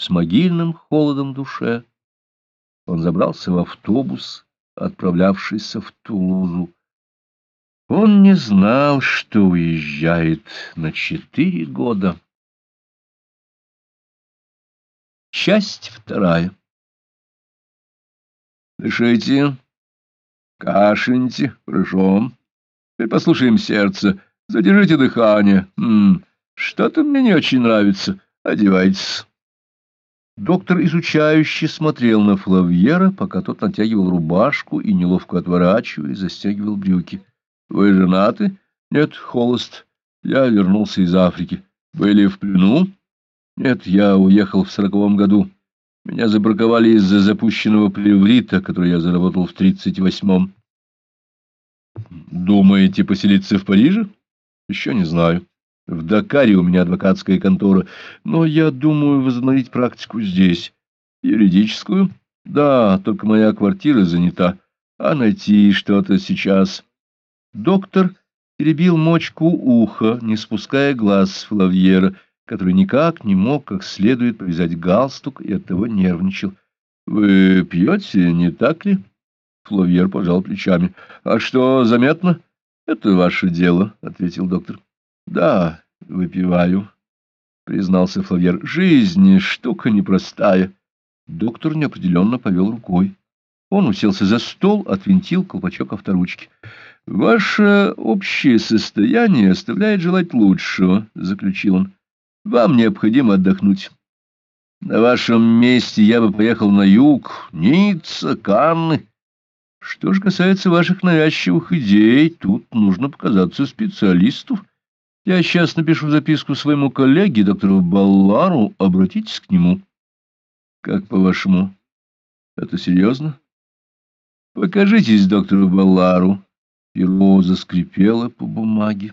с могильным холодом в душе, он забрался в автобус, отправлявшийся в Тулузу. Он не знал, что уезжает на четыре года. Часть вторая. Дышите, кашляйте, хорошо. Теперь послушаем сердце. Задержите дыхание. Что-то мне не очень нравится. Одевайтесь. Доктор изучающе смотрел на Флавьера, пока тот натягивал рубашку и, неловко отворачивая, застегивал брюки. — Вы женаты? — Нет, холост. Я вернулся из Африки. — Были в плену? — Нет, я уехал в сороковом году. Меня забраковали из-за запущенного плеврита, который я заработал в тридцать восьмом. — Думаете поселиться в Париже? — Еще не знаю. В Дакаре у меня адвокатская контора, но я думаю возобновить практику здесь. Юридическую? Да, только моя квартира занята, а найти что-то сейчас. Доктор перебил мочку уха, не спуская глаз с Флавьера, который никак не мог как следует повязать галстук и оттого нервничал. — Вы пьете, не так ли? Флавьер пожал плечами. — А что, заметно? — Это ваше дело, — ответил доктор. Да, выпиваю, признался Флавьер. Жизнь штука непростая. Доктор неопределенно повел рукой. Он уселся за стол, отвинтил колпачок авторучки. — Ваше общее состояние оставляет желать лучшего, — заключил он. — Вам необходимо отдохнуть. На вашем месте я бы поехал на юг, Ницца, Канны. Что же касается ваших навязчивых идей, тут нужно показаться специалисту. Я сейчас напишу записку своему коллеге, доктору Баллару, обратитесь к нему. Как по-вашему, это серьезно? Покажитесь доктору Баллару. Перо заскрипело по бумаге.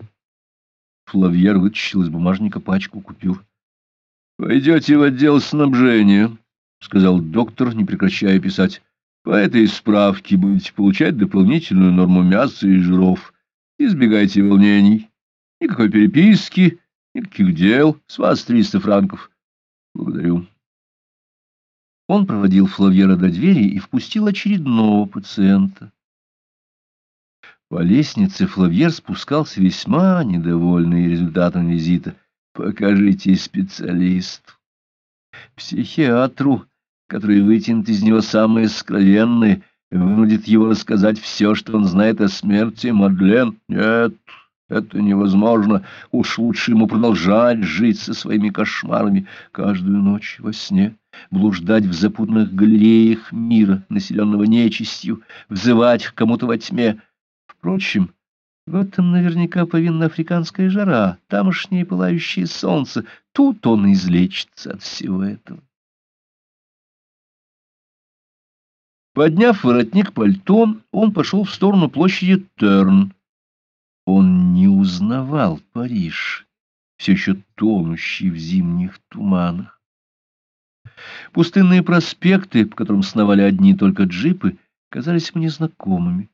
Флавьер вытащил из бумажника пачку купюр. — Пойдете в отдел снабжения, — сказал доктор, не прекращая писать. — По этой справке будете получать дополнительную норму мяса и жиров. Избегайте волнений. Никакой переписки, никаких дел. С вас триста франков. Благодарю. Он проводил Флавьера до двери и впустил очередного пациента. По лестнице Флавьер спускался весьма недовольный результатом визита. «Покажите специалисту, психиатру, который вытянет из него самые скровенные, вынудит его рассказать все, что он знает о смерти Мадлен. Нет, это невозможно. Уж лучше ему продолжать жить со своими кошмарами каждую ночь во сне, блуждать в запутанных галереях мира, населенного нечистью, взывать к кому-то во тьме. Впрочем, в этом наверняка повинна африканская жара, тамошнее пылающее солнце. Тут он излечится от всего этого. Подняв воротник пальто, он пошел в сторону площади Терн. Он не узнавал Париж, все еще тонущий в зимних туманах. Пустынные проспекты, по которым сновали одни только джипы, казались ему незнакомыми.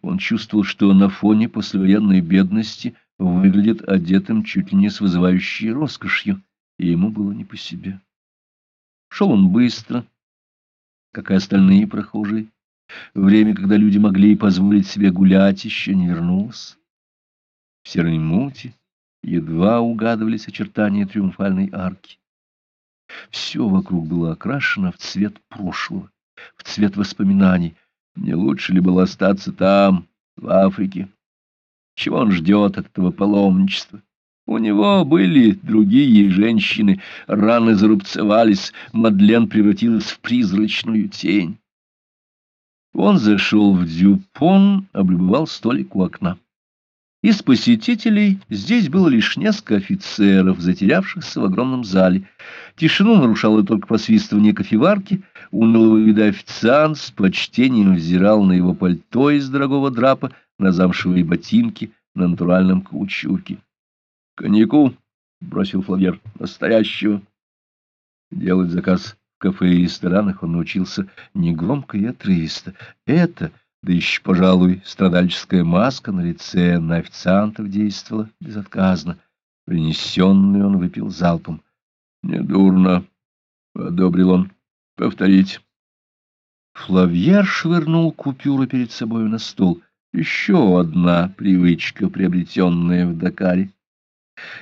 Он чувствовал, что на фоне послевоенной бедности выглядит одетым чуть ли не с вызывающей роскошью, и ему было не по себе. Шел он быстро, как и остальные прохожие. Время, когда люди могли позволить себе гулять, еще не вернулось. В серой мути едва угадывались очертания триумфальной арки. Все вокруг было окрашено в цвет прошлого, в цвет воспоминаний. Не лучше ли было остаться там, в Африке? Чего он ждет от этого паломничества? У него были другие женщины, раны зарубцевались, Мадлен превратилась в призрачную тень. Он зашел в Дюпон, облюбовал столик у окна. Из посетителей здесь было лишь несколько офицеров, затерявшихся в огромном зале. Тишину нарушало только посвистывание кофеварки. Унылого вида официант с почтением взирал на его пальто из дорогого драпа, на замшевые ботинки, на натуральном каучуке. — Коньяку, — бросил Флавьер, — настоящего. Делать заказ кафе и ресторанах он научился негромко и отрывисто. Это, да еще, пожалуй, страдальческая маска на лице на официантов действовала безотказно. Принесенный он выпил залпом. — Недурно, — одобрил он. — Повторить. Флавьер швырнул купюры перед собою на стол. Еще одна привычка, приобретенная в Дакаре.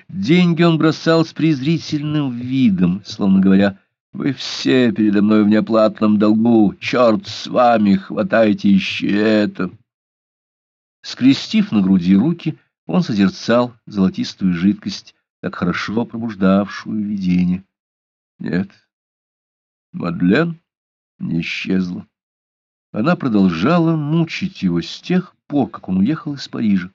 Деньги он бросал с презрительным видом, словно говоря, «Вы все передо мной в неоплатном долгу, черт с вами, хватайте еще это!» Скрестив на груди руки, он созерцал золотистую жидкость, так хорошо пробуждавшую видение. Нет, Мадлен не исчезла. Она продолжала мучить его с тех пор, как он уехал из Парижа.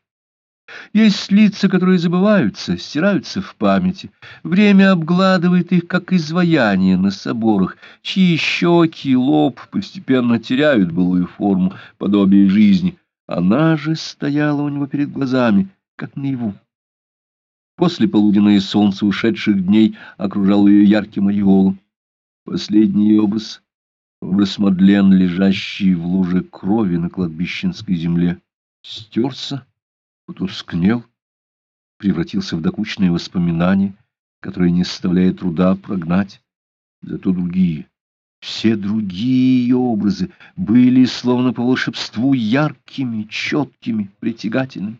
Есть лица, которые забываются, стираются в памяти. Время обгладывает их, как изваяние на соборах, чьи щеки и лоб постепенно теряют былую форму, подобие жизни. Она же стояла у него перед глазами, как наяву. После полуденное солнце ушедших дней окружало ее ярким ореолом. Последний образ — образ Мадлен, лежащий в луже крови на кладбищенской земле, стерся, потускнел, превратился в докучные воспоминания, которые не составляет труда прогнать. Зато другие, все другие образы были, словно по волшебству, яркими, четкими, притягательными.